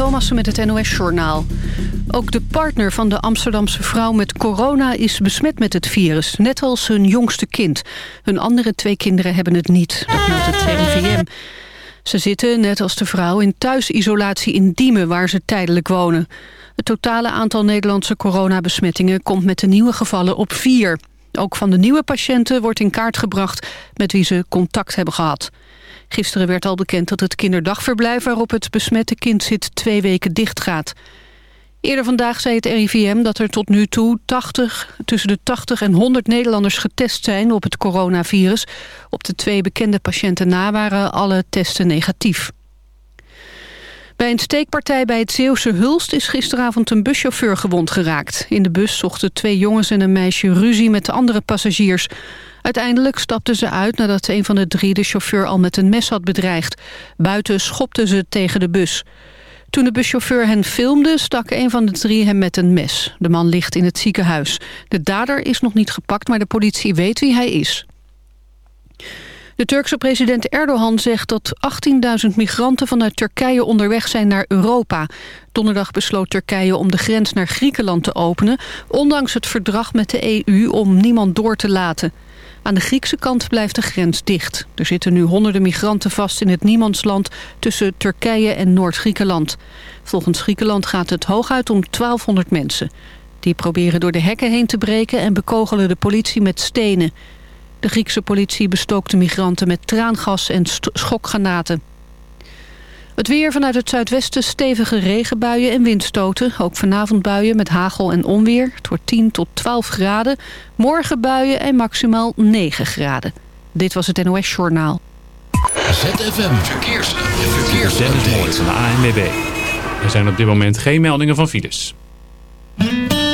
Thomassen met het NOS-journaal. Ook de partner van de Amsterdamse vrouw met corona is besmet met het virus. Net als hun jongste kind. Hun andere twee kinderen hebben het niet. Dat meldt het RIVM. Ze zitten, net als de vrouw, in thuisisolatie in Diemen... waar ze tijdelijk wonen. Het totale aantal Nederlandse coronabesmettingen... komt met de nieuwe gevallen op vier. Ook van de nieuwe patiënten wordt in kaart gebracht... met wie ze contact hebben gehad. Gisteren werd al bekend dat het kinderdagverblijf waarop het besmette kind zit twee weken dicht gaat. Eerder vandaag zei het RIVM dat er tot nu toe 80, tussen de 80 en 100 Nederlanders getest zijn op het coronavirus. Op de twee bekende patiënten na waren alle testen negatief. Bij een steekpartij bij het Zeeuwse Hulst is gisteravond een buschauffeur gewond geraakt. In de bus zochten twee jongens en een meisje ruzie met de andere passagiers. Uiteindelijk stapten ze uit nadat een van de drie de chauffeur al met een mes had bedreigd. Buiten schopten ze tegen de bus. Toen de buschauffeur hen filmde, stak een van de drie hem met een mes. De man ligt in het ziekenhuis. De dader is nog niet gepakt, maar de politie weet wie hij is. De Turkse president Erdogan zegt dat 18.000 migranten vanuit Turkije onderweg zijn naar Europa. Donderdag besloot Turkije om de grens naar Griekenland te openen... ondanks het verdrag met de EU om niemand door te laten. Aan de Griekse kant blijft de grens dicht. Er zitten nu honderden migranten vast in het niemandsland tussen Turkije en Noord-Griekenland. Volgens Griekenland gaat het hooguit om 1200 mensen. Die proberen door de hekken heen te breken en bekogelen de politie met stenen. De Griekse politie bestookt de migranten met traangas en schokgranaten. Het weer vanuit het zuidwesten stevige regenbuien en windstoten. Ook vanavond buien met hagel en onweer. Het wordt 10 tot 12 graden. Morgen buien en maximaal 9 graden. Dit was het NOS Journaal. ZFM Verkeers. Verkeers. Dennis van de ANWB. Er zijn op dit moment geen meldingen van files.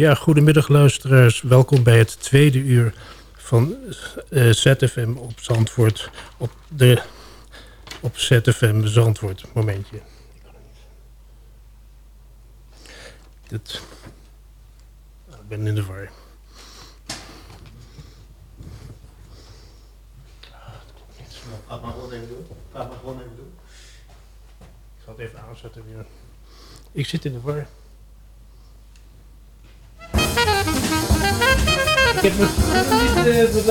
Ja, goedemiddag luisteraars. Welkom bij het tweede uur van eh, ZFM op Zandvoort. Op, de, op ZFM Zandvoort. Momentje. Dit, ik ben in de war. Laat maar gewoon even doen. Laat maar gewoon even doen. Ik zal het even aanzetten weer. Ik zit in de war. Ik heb het niet, eh, de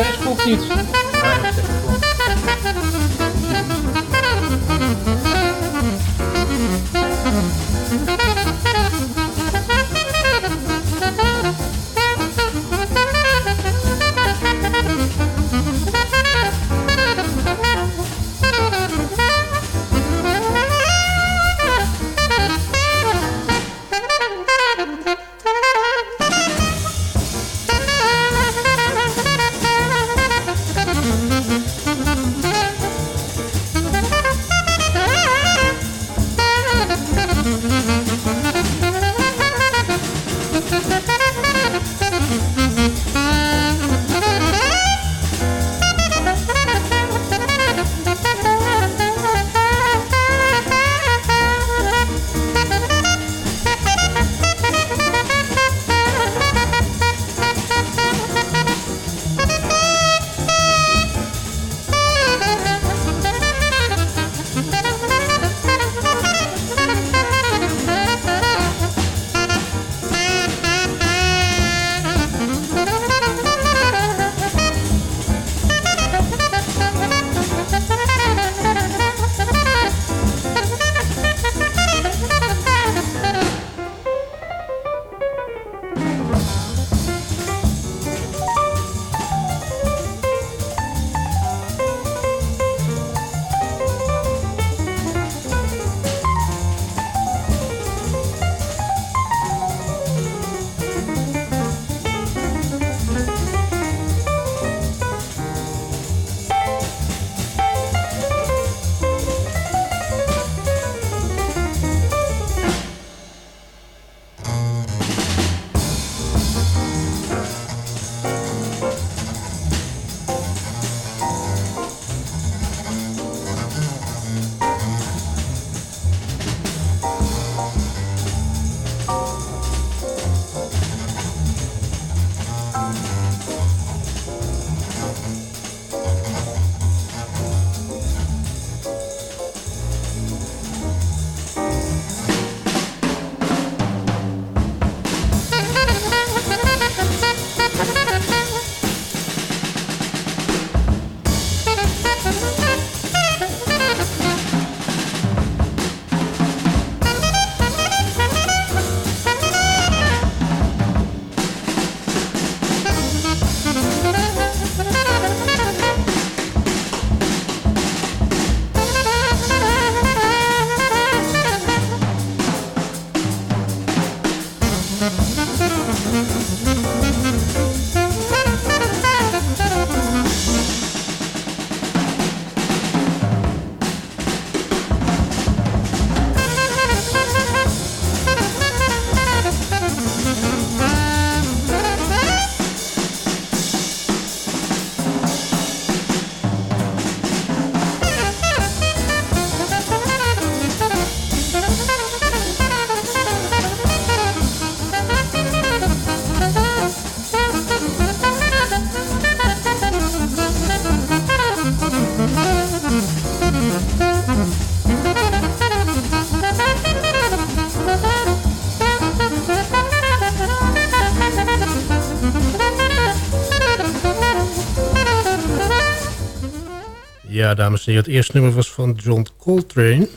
Ja, dames en heren, het eerste nummer was van John Coltrane.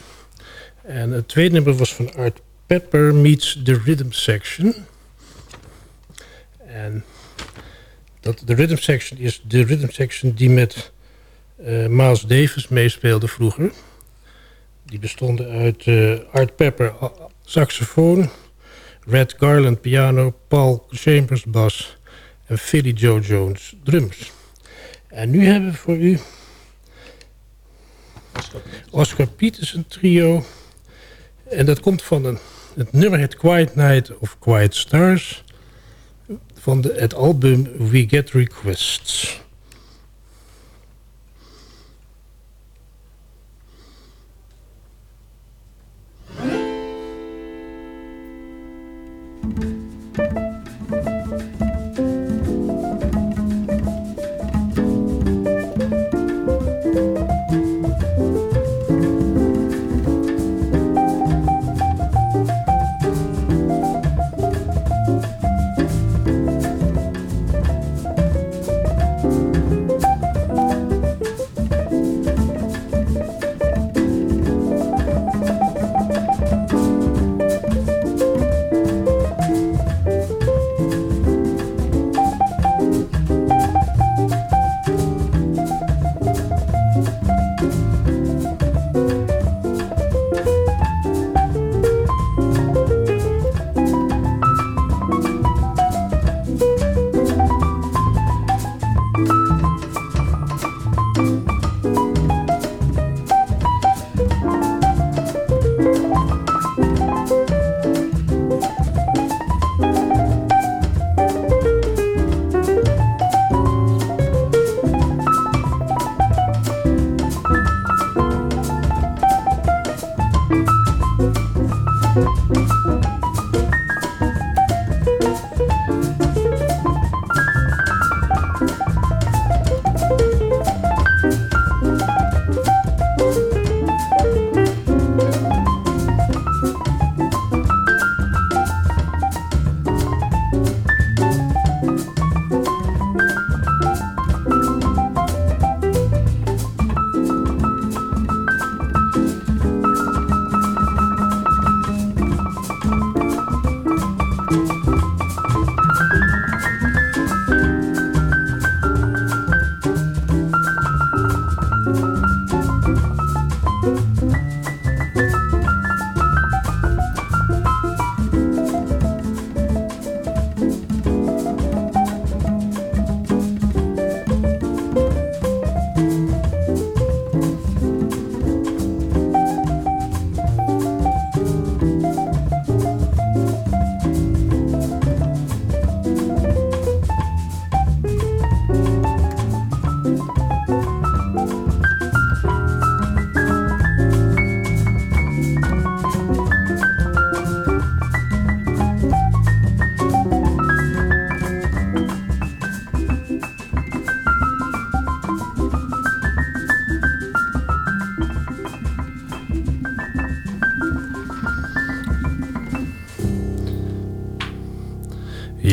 En het tweede nummer was van Art Pepper meets The Rhythm Section. En dat, de Rhythm Section is de Rhythm Section die met eh, Miles Davis meespeelde vroeger. Die bestonden uit eh, Art Pepper saxofoon, Red Garland piano, Paul Chambers bas en Philly Joe Jones drums. En nu hebben we voor u Oscar Peterson trio. En dat komt van een, het nummer het Quiet Night of Quiet Stars. van de, het album We Get Requests.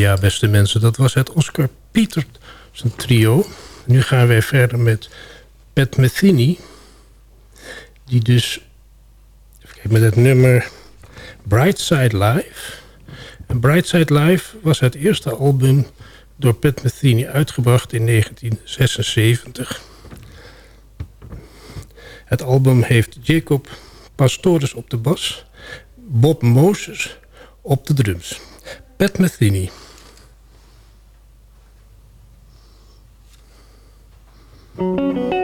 Ja, beste mensen, dat was het Oscar Peterson trio. Nu gaan wij verder met Pat Metheny. Die dus, even met het nummer Brightside Live. En Brightside Live was het eerste album door Pat Metheny uitgebracht in 1976. Het album heeft Jacob Pastores op de bas, Bob Moses op de drums. Pat Metheny. Música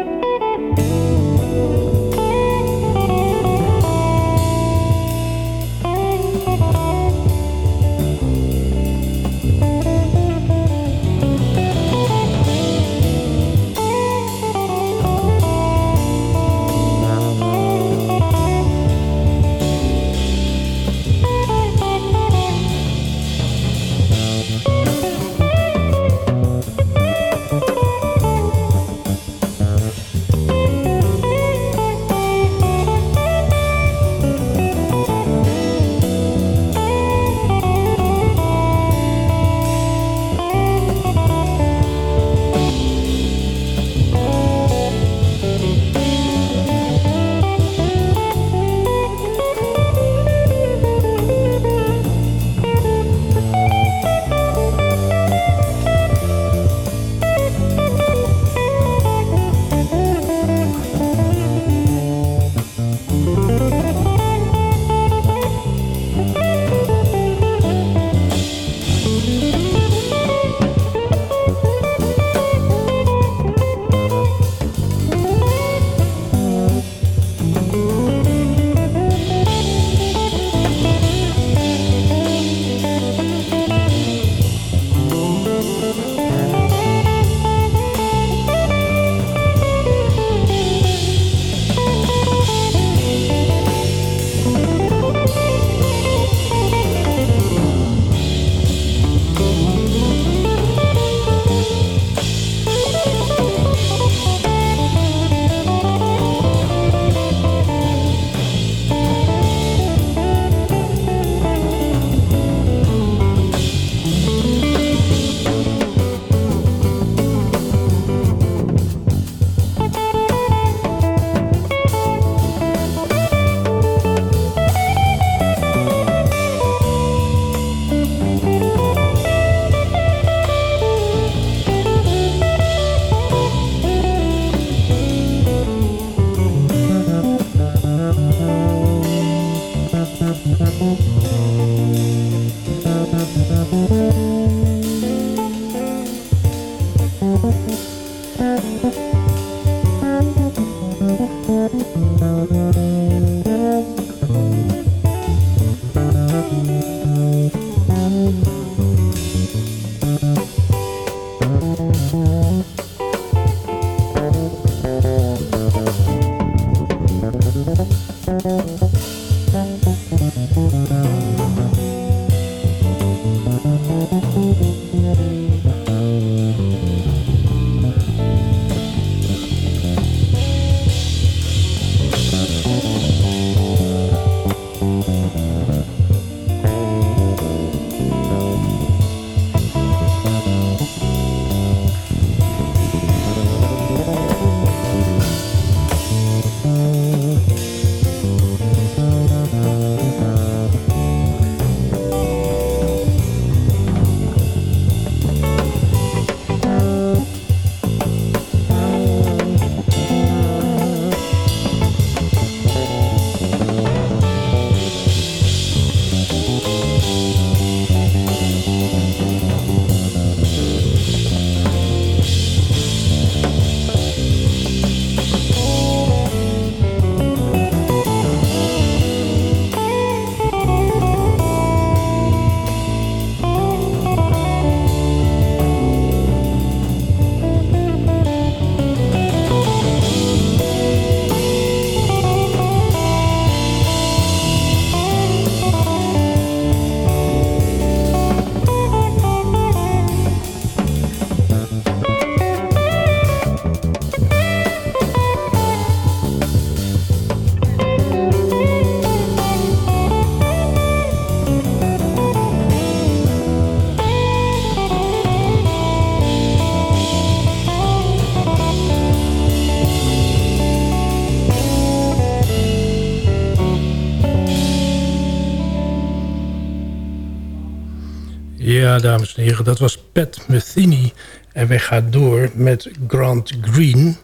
Dames en heren, dat was Pat Metheny. En wij gaan door met Grant Green,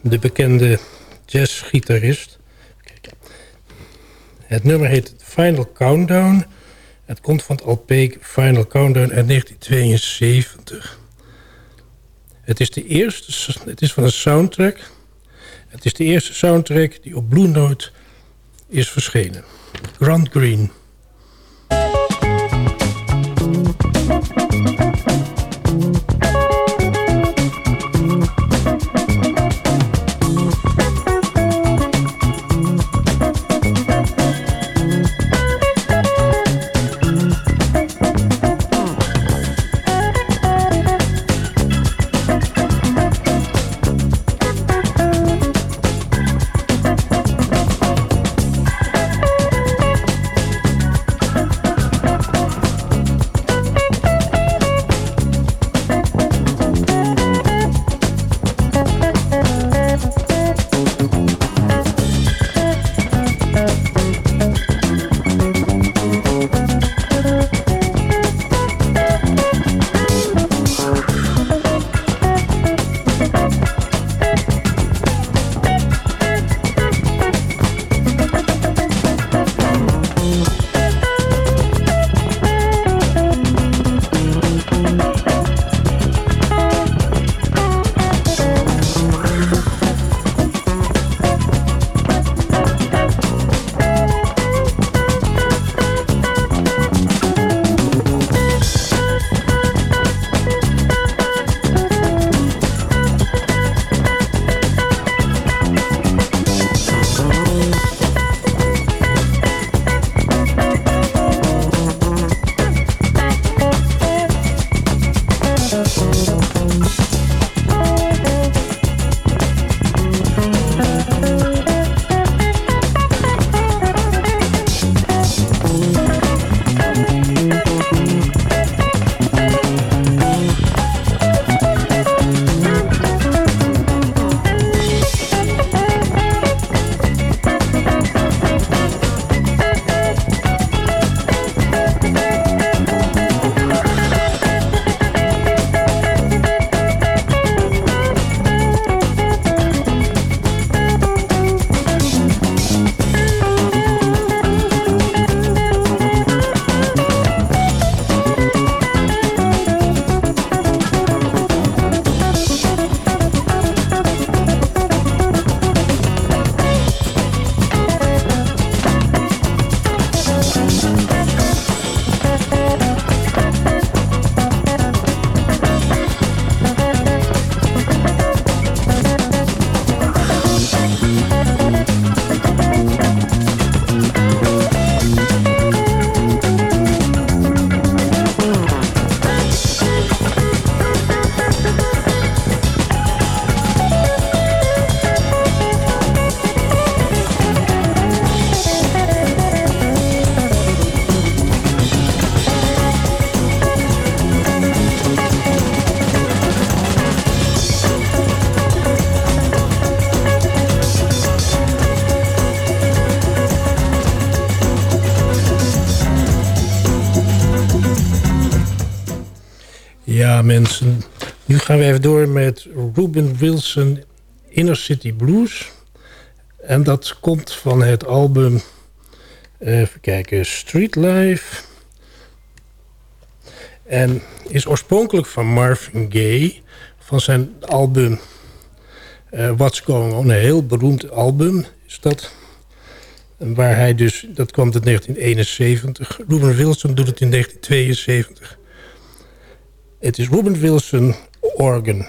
de bekende jazzgitarist. Het nummer heet Final Countdown. Het komt van het LP Final Countdown uit 1972. Het is, de eerste, het is van een soundtrack. Het is de eerste soundtrack die op Blue Note is verschenen. Grant Green. Mensen. Nu gaan we even door met Ruben Wilson Inner City Blues. En dat komt van het album... eh, even kijken, Street Life. En is oorspronkelijk van Marvin Gaye. Van zijn album eh, What's Going On. Een heel beroemd album is dat. Waar hij dus, dat kwam uit 1971. Ruben Wilson doet het in 1972. Het is Ruben Wilson Organ.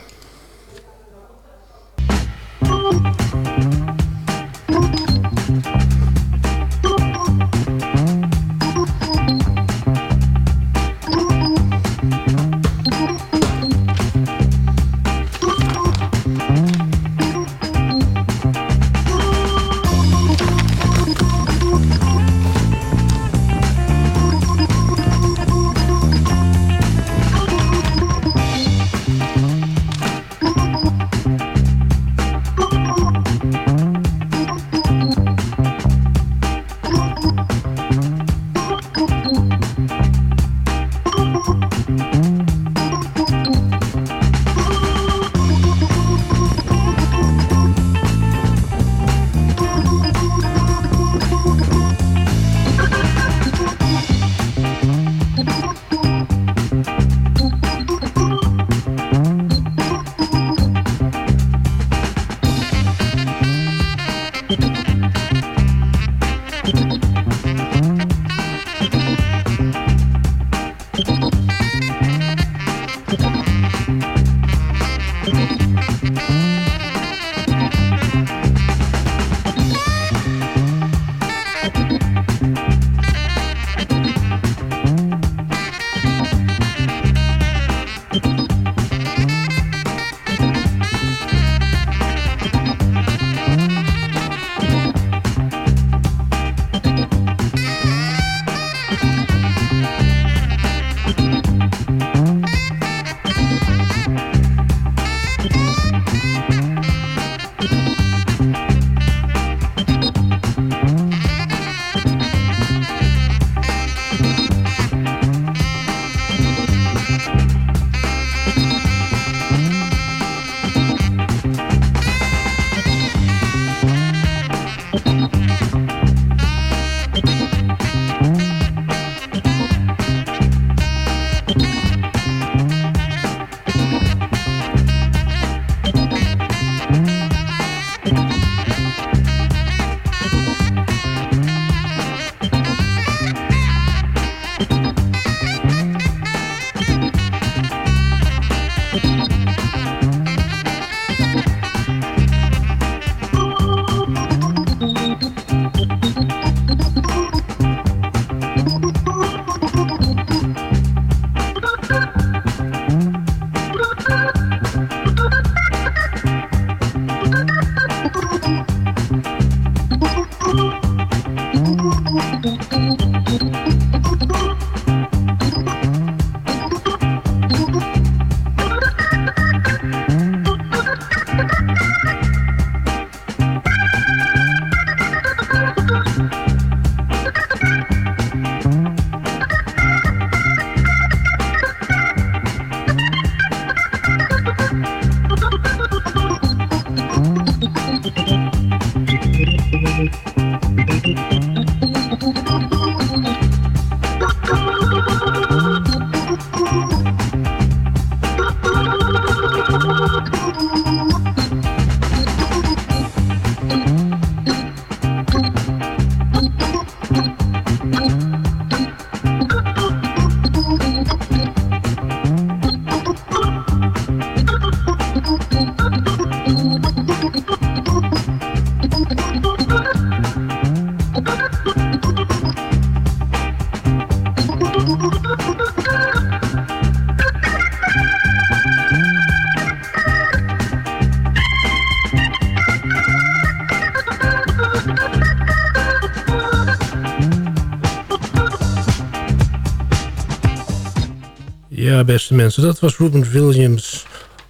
Beste mensen, dat was Ruben Williams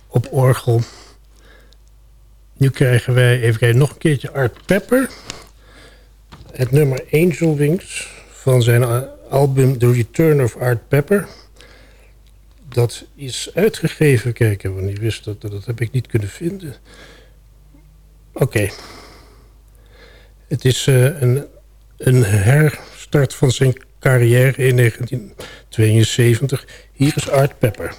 op orgel. Nu krijgen wij, even kijken, nog een keertje Art Pepper. Het nummer Angel Wings van zijn album The Return of Art Pepper. dat is uitgegeven. Kijken, want ik wist dat, dat heb ik niet kunnen vinden. Oké. Het is eh, een, een herstart van zijn carrière in 1972. Hier is Art Pepper.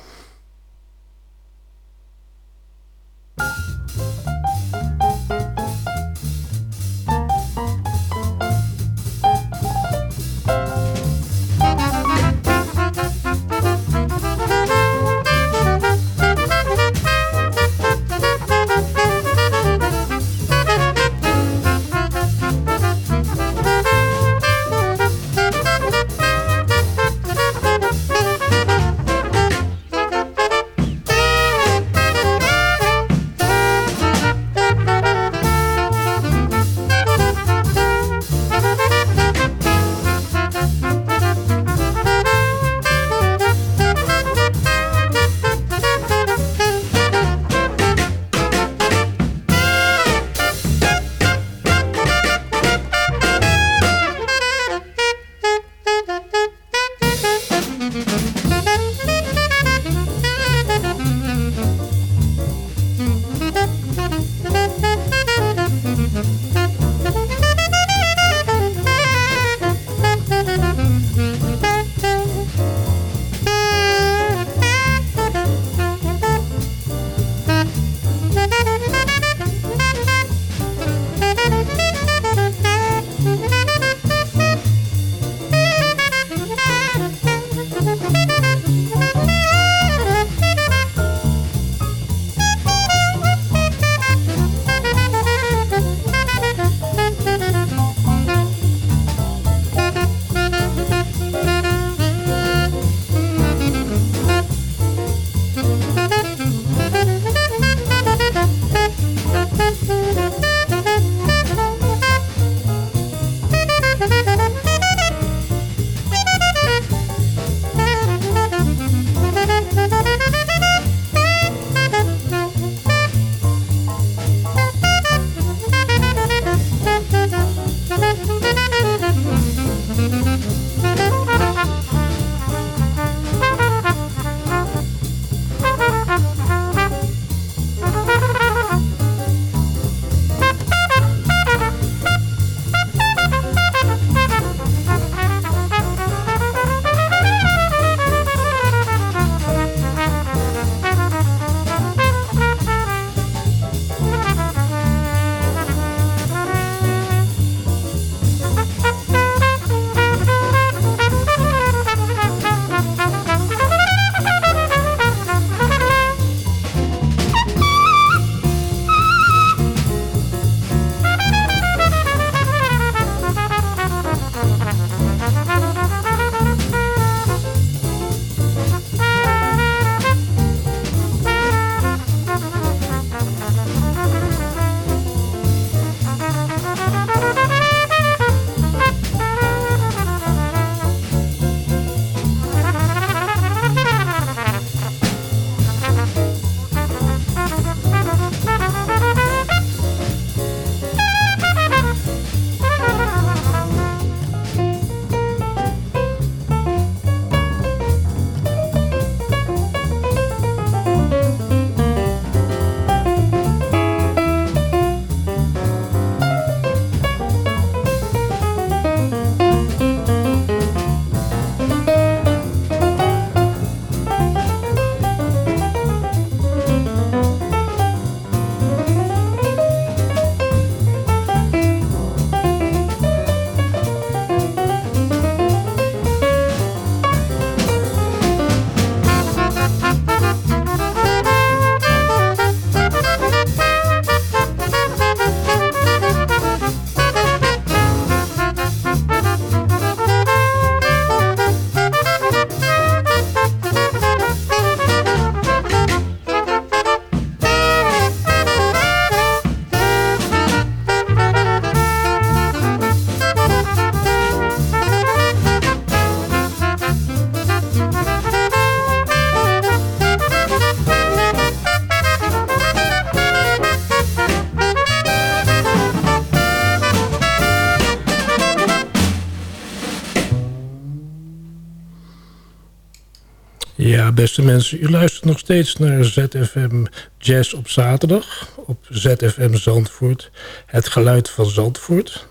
beste mensen, u luistert nog steeds naar ZFM Jazz op zaterdag. Op ZFM Zandvoort. Het geluid van Zandvoort.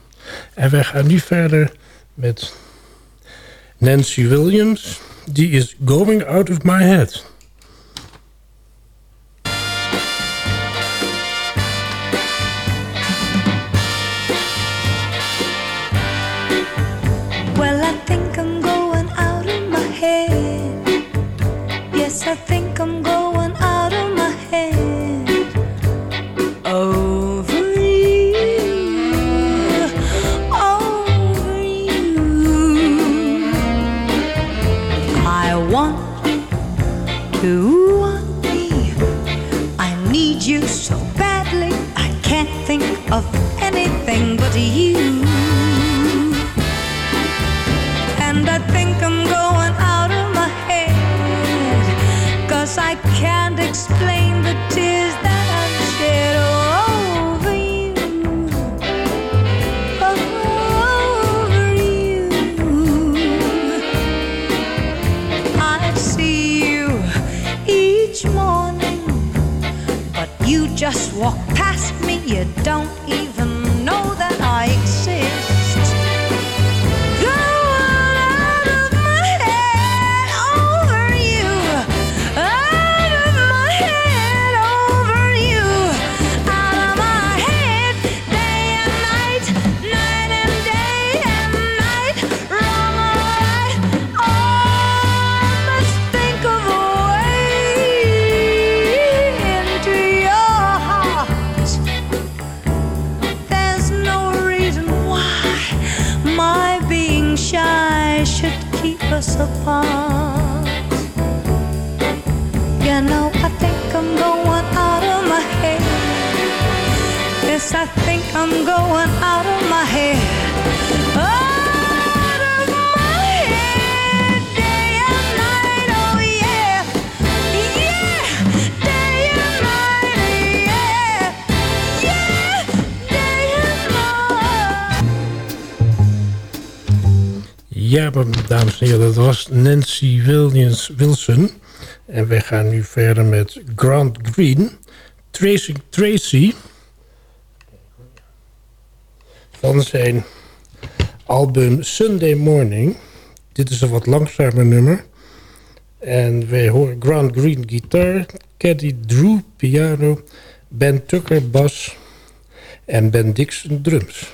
En wij gaan nu verder met Nancy Williams. Die is Going Out of My Head. Wilson. En we gaan nu verder met Grant Green. Tracing Tracy. Van zijn album Sunday Morning. Dit is een wat langzamer nummer. En wij horen Grant Green gitaar. Caddy Drew piano. Ben Tucker bas. En Ben Dixon drums.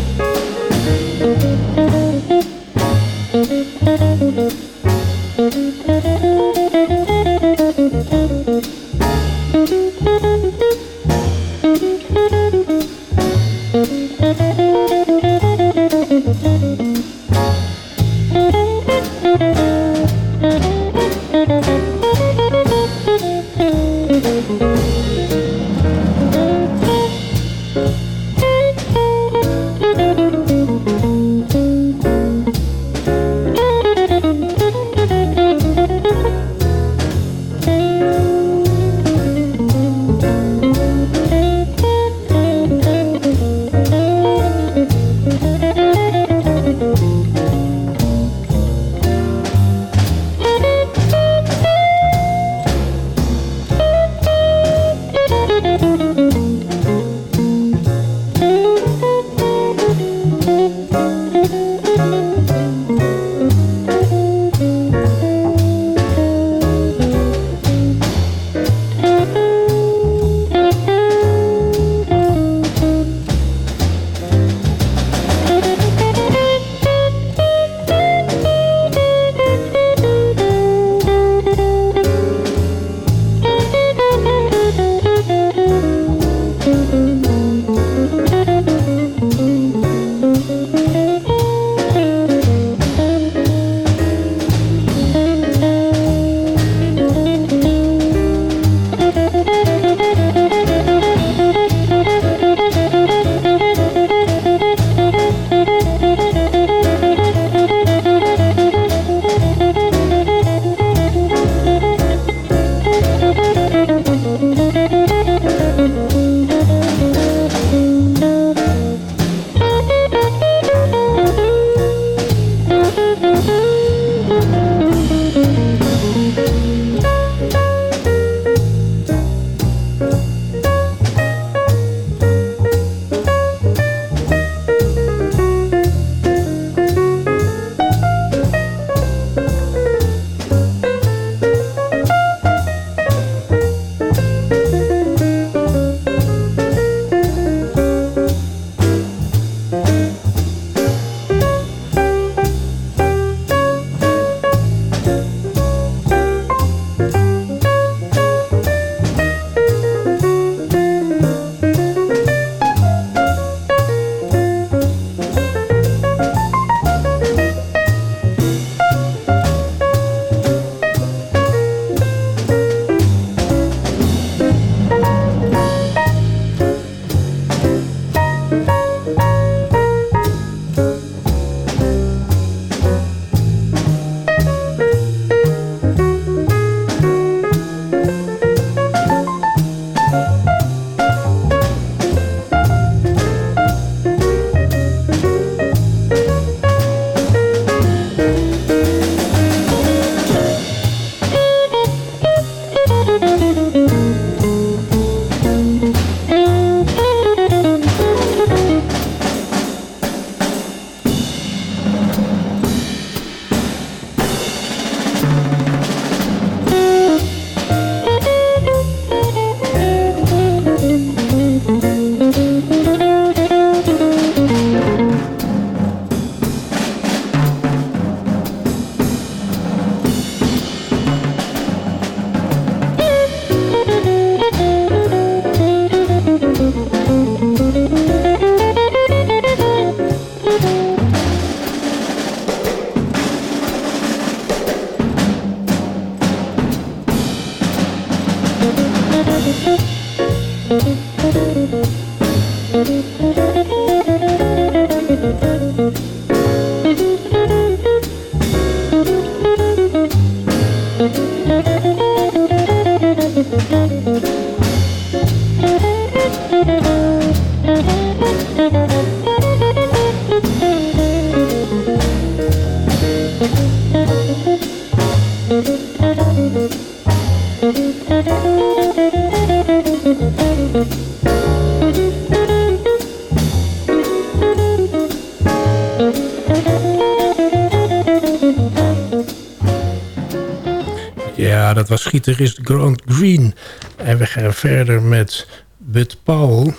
Ja, dat was gitarist Grant Green. En we gaan verder met Bud Powell.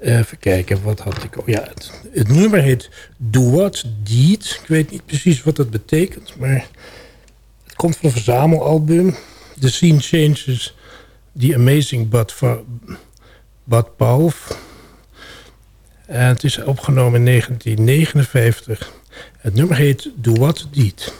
Even kijken, wat had ik... Oh ja, het, nummer heet Do What Deed. Ik weet niet precies wat dat betekent, maar... Het komt van een verzamelalbum. The Scene Changes, The Amazing Bud, Bud Powell. En het is opgenomen in 1959. Het nummer heet Do What Deed.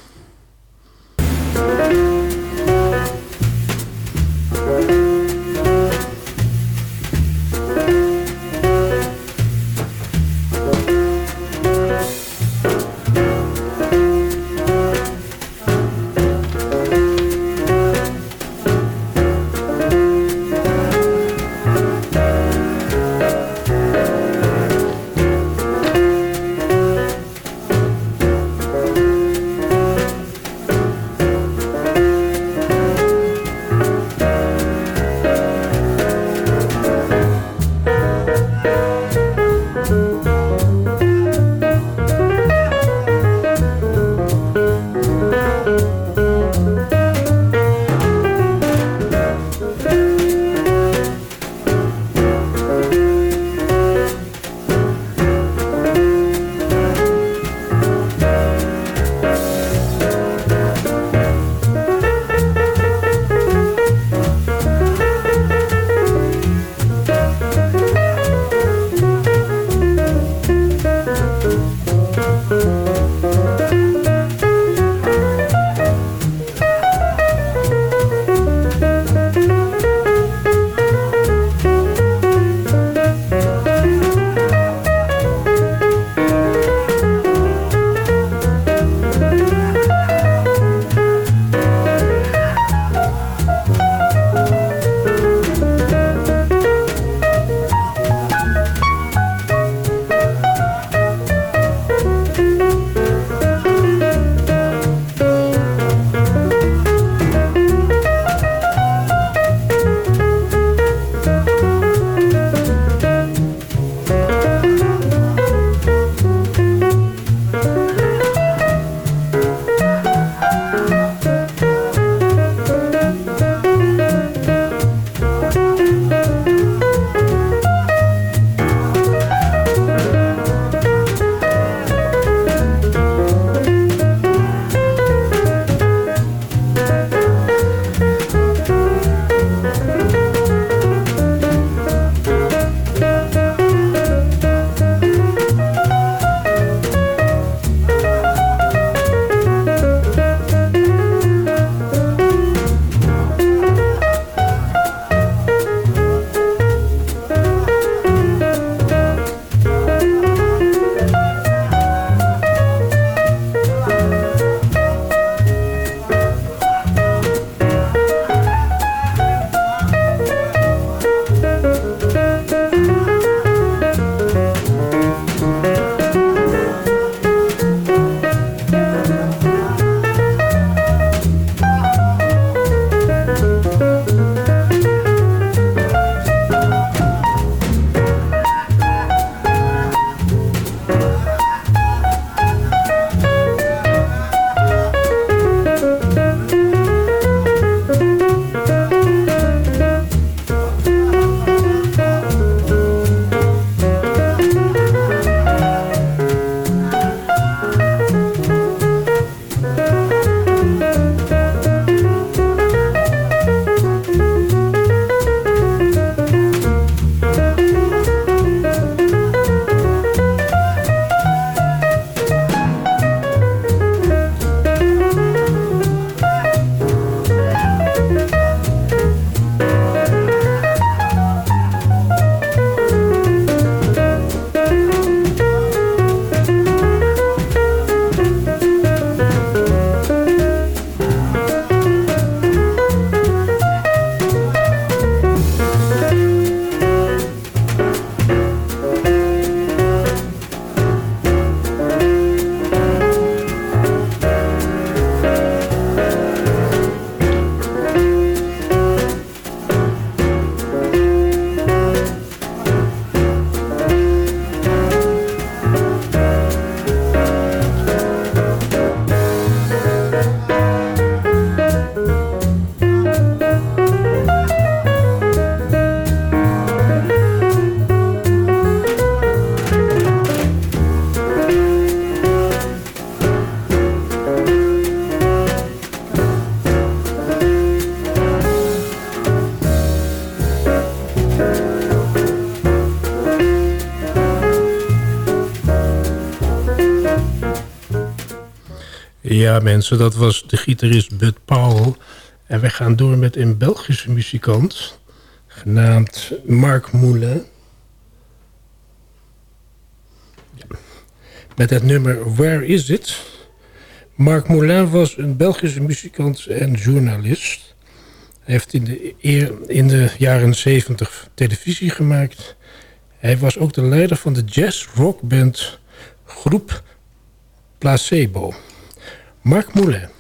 Ja, mensen, dat was de gitarist Bud Powell. En wij gaan door met een Belgische muzikant... genaamd Marc Moulin. Ja. Met het nummer Where Is It? Marc Moulin was een Belgische muzikant en journalist. Hij heeft in de, in de jaren 70 televisie gemaakt. Hij was ook de leider van de jazz-rockband groep Placebo. Marc Moulin.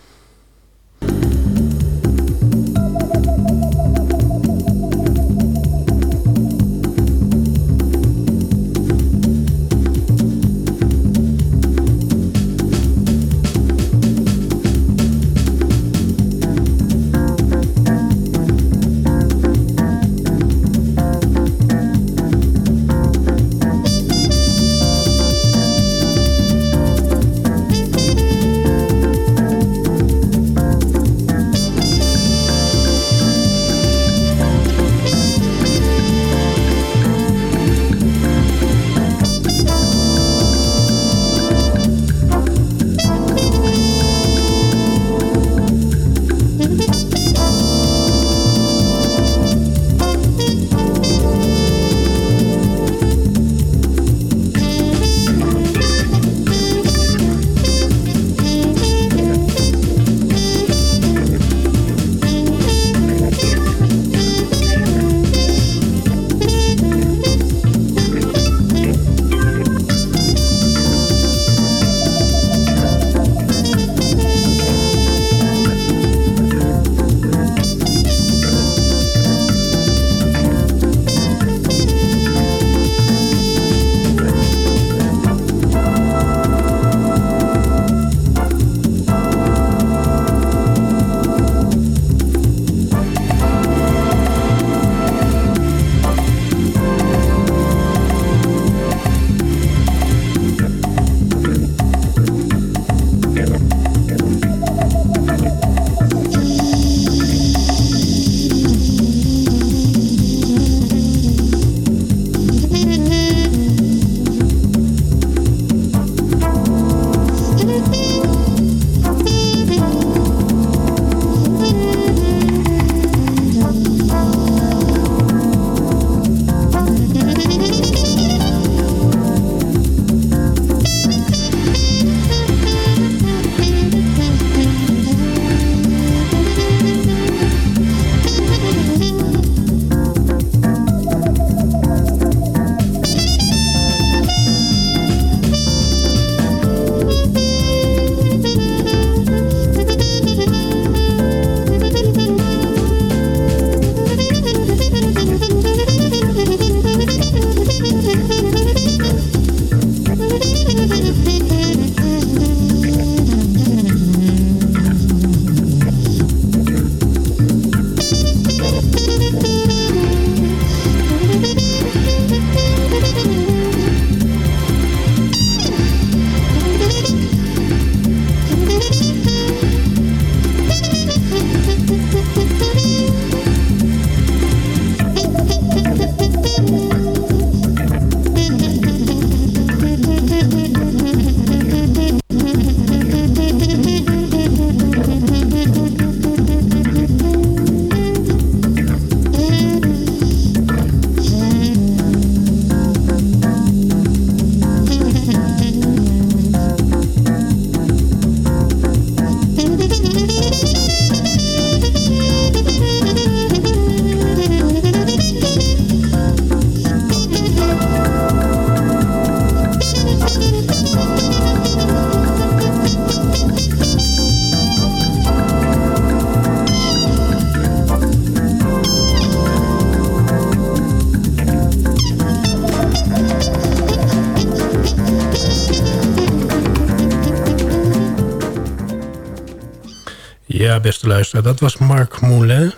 Beste luisteraar, dat was Marc Moulin.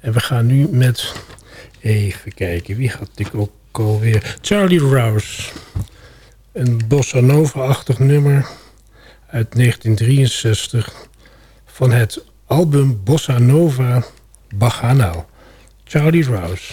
En we gaan nu met... Even kijken, wie had ik ook alweer? Charlie Rouse. Een bossa nova-achtig nummer uit 1963... van het album Bossa Nova Bacchanal. Charlie Rouse.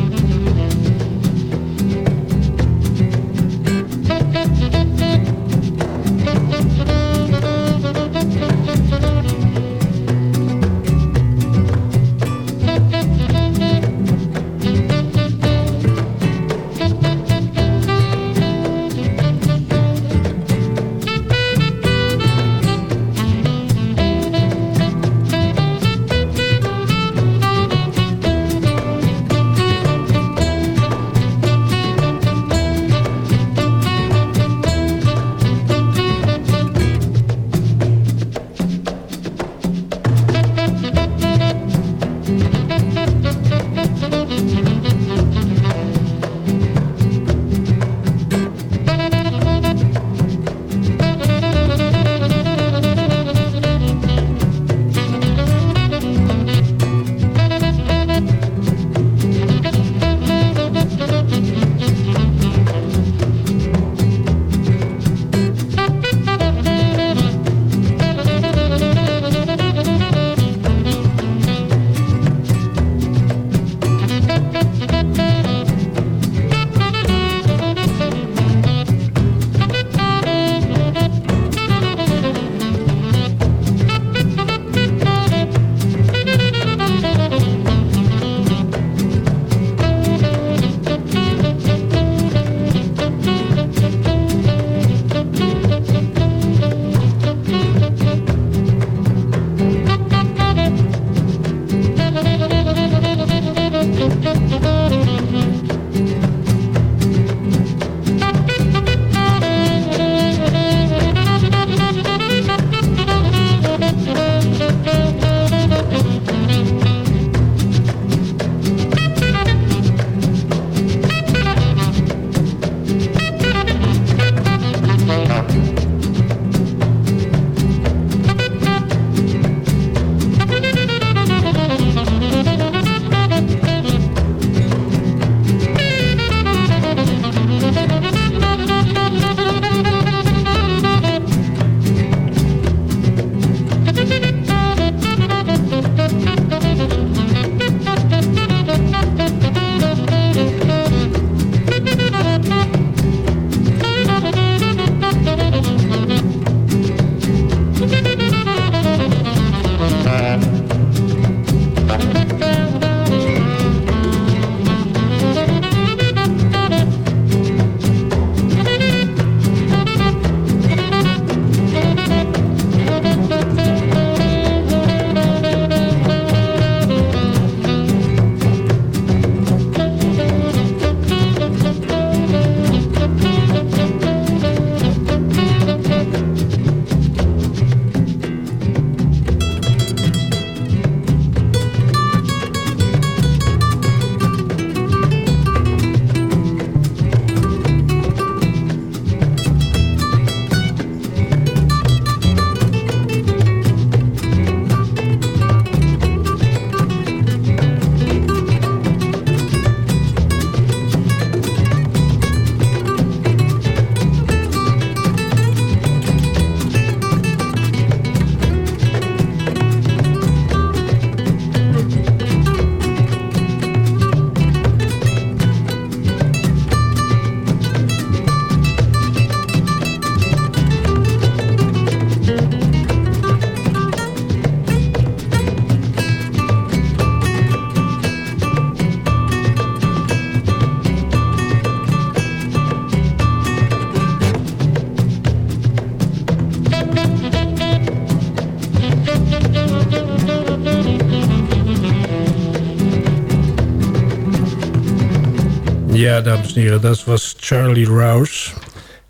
Ja, dames en heren, dat was Charlie Rouse.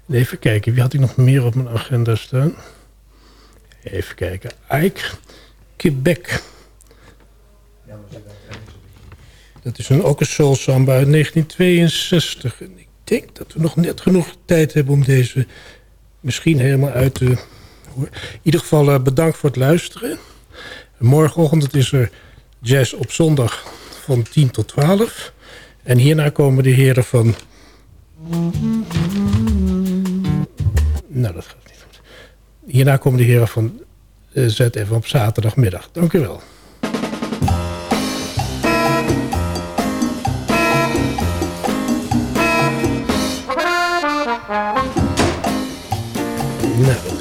Even kijken, wie had ik nog meer op mijn agenda staan? Even kijken. Ike Quebec. Dat is een, ook een soul samba uit 1962. En ik denk dat we nog net genoeg tijd hebben om deze misschien helemaal uit te. In ieder geval eh, bedankt voor het luisteren. Morgenochtend is er jazz op zondag van 10 tot 12. En hierna komen de heren van... Nou, dat gaat niet goed. Hierna komen de heren van eh, ZF op zaterdagmiddag. Dank u wel. Nou,